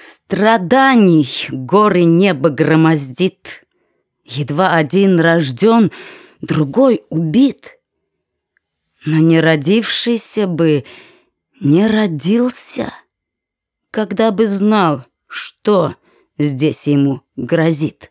Страданий горы небо громоздит. Едва один рожден, другой убит. Но не родившийся бы не родился, когда бы знал, что здесь ему грозит.